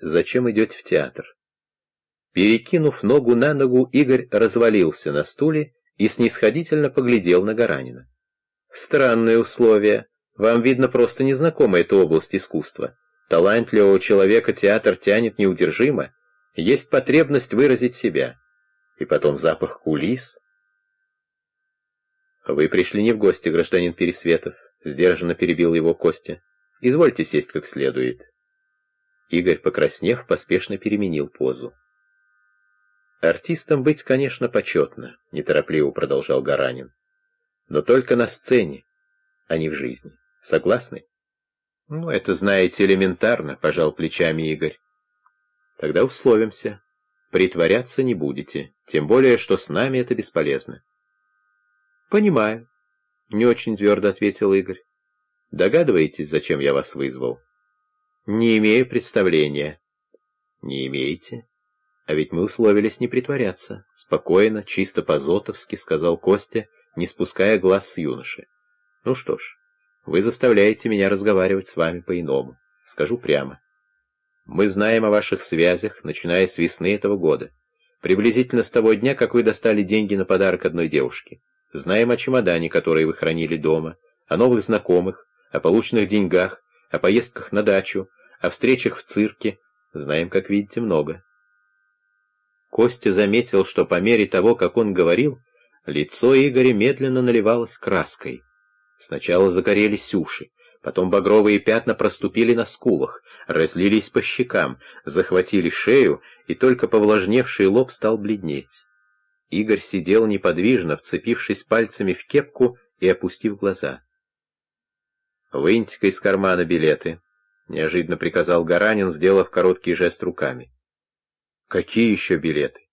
зачем идете в театр. Перекинув ногу на ногу, Игорь развалился на стуле и снисходительно поглядел на Гаранина. «Странные условия. Вам, видно, просто незнакома эта область искусства. Талантливого человека театр тянет неудержимо. Есть потребность выразить себя. И потом запах кулис». «Вы пришли не в гости, гражданин Пересветов», — сдержанно перебил его Костя. «Извольте сесть как следует». Игорь, покраснев, поспешно переменил позу. «Артистом быть, конечно, почетно», — неторопливо продолжал Гаранин. «Но только на сцене, а не в жизни. Согласны?» «Ну, это, знаете, элементарно», — пожал плечами Игорь. «Тогда условимся. Притворяться не будете, тем более, что с нами это бесполезно». «Понимаю», — не очень твердо ответил Игорь. «Догадываетесь, зачем я вас вызвал?» «Не имею представления». «Не имеете? А ведь мы условились не притворяться». Спокойно, чисто по-зотовски, сказал Костя, не спуская глаз с юноши. «Ну что ж, вы заставляете меня разговаривать с вами по-иному. Скажу прямо. Мы знаем о ваших связях, начиная с весны этого года. Приблизительно с того дня, как вы достали деньги на подарок одной девушке. Знаем о чемодане, который вы хранили дома, о новых знакомых, о полученных деньгах, о поездках на дачу, о встречах в цирке знаем, как видите, много. Костя заметил, что по мере того, как он говорил, лицо Игоря медленно наливалось краской. Сначала загорелись уши, потом багровые пятна проступили на скулах, разлились по щекам, захватили шею, и только повлажневший лоб стал бледнеть. Игорь сидел неподвижно, вцепившись пальцами в кепку и опустив глаза. «Выньте-ка из кармана билеты», — неожиданно приказал Гаранин, сделав короткий жест руками. «Какие еще билеты?»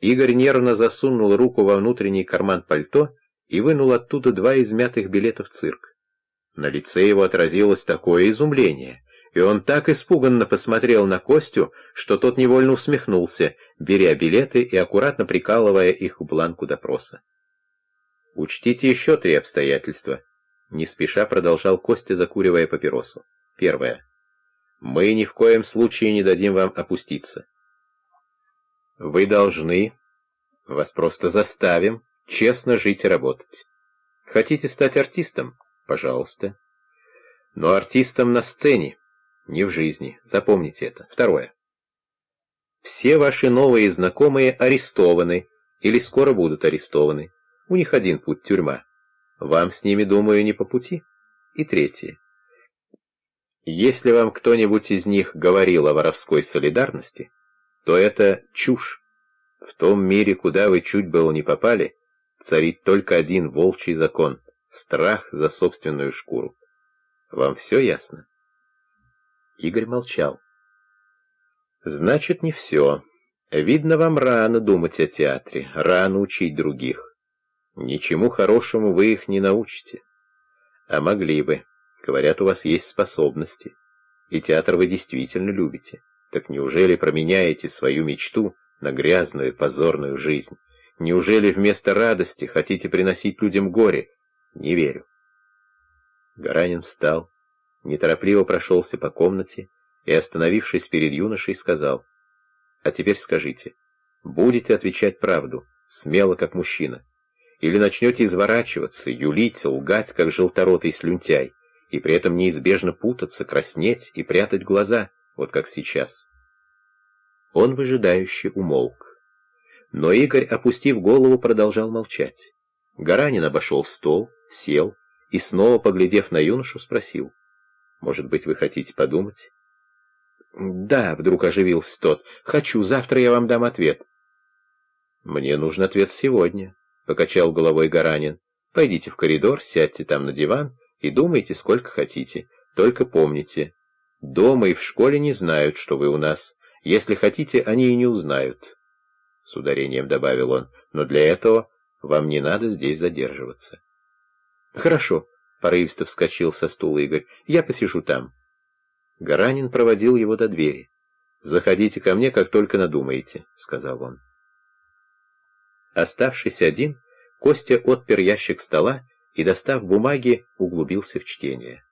Игорь нервно засунул руку во внутренний карман пальто и вынул оттуда два измятых билета в цирк. На лице его отразилось такое изумление, и он так испуганно посмотрел на Костю, что тот невольно усмехнулся, беря билеты и аккуратно прикалывая их к бланку допроса. «Учтите еще три обстоятельства», — не спеша продолжал Костя, закуривая папиросу. Первое. Мы ни в коем случае не дадим вам опуститься. Вы должны, вас просто заставим, честно жить и работать. Хотите стать артистом? Пожалуйста. Но артистом на сцене, не в жизни. Запомните это. Второе. Все ваши новые знакомые арестованы или скоро будут арестованы. У них один путь — тюрьма. Вам с ними, думаю, не по пути. И третье. Если вам кто-нибудь из них говорил о воровской солидарности, то это чушь. В том мире, куда вы чуть было не попали, царит только один волчий закон — страх за собственную шкуру. Вам все ясно? Игорь молчал. Значит, не все. Видно, вам рано думать о театре, рано учить других. Ничему хорошему вы их не научите. А могли бы. Говорят, у вас есть способности. И театр вы действительно любите. Так неужели променяете свою мечту на грязную, позорную жизнь? Неужели вместо радости хотите приносить людям горе? Не верю. Гаранин встал, неторопливо прошелся по комнате и, остановившись перед юношей, сказал, «А теперь скажите, будете отвечать правду, смело, как мужчина, или начнете изворачиваться, юлить, лгать, как желторотый слюнтяй, и при этом неизбежно путаться, краснеть и прятать глаза, вот как сейчас. Он выжидающе умолк. Но Игорь, опустив голову, продолжал молчать. Гаранин обошел стол, сел и, снова поглядев на юношу, спросил. «Может быть, вы хотите подумать?» «Да», — вдруг оживился тот, — «хочу, завтра я вам дам ответ». «Мне нужен ответ сегодня», — покачал головой Гаранин. «Пойдите в коридор, сядьте там на диван и думайте сколько хотите. Только помните, дома и в школе не знают, что вы у нас. Если хотите, они и не узнают. С ударением добавил он, но для этого вам не надо здесь задерживаться. Хорошо, порывисто вскочил со стула Игорь, я посижу там. Гаранин проводил его до двери. «Заходите ко мне, как только надумаете», — сказал он. Оставшись один, Костя отпер ящик стола и, достав бумаги, углубился в чтение.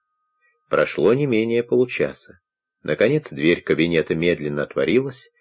Прошло не менее получаса. Наконец дверь кабинета медленно отворилась,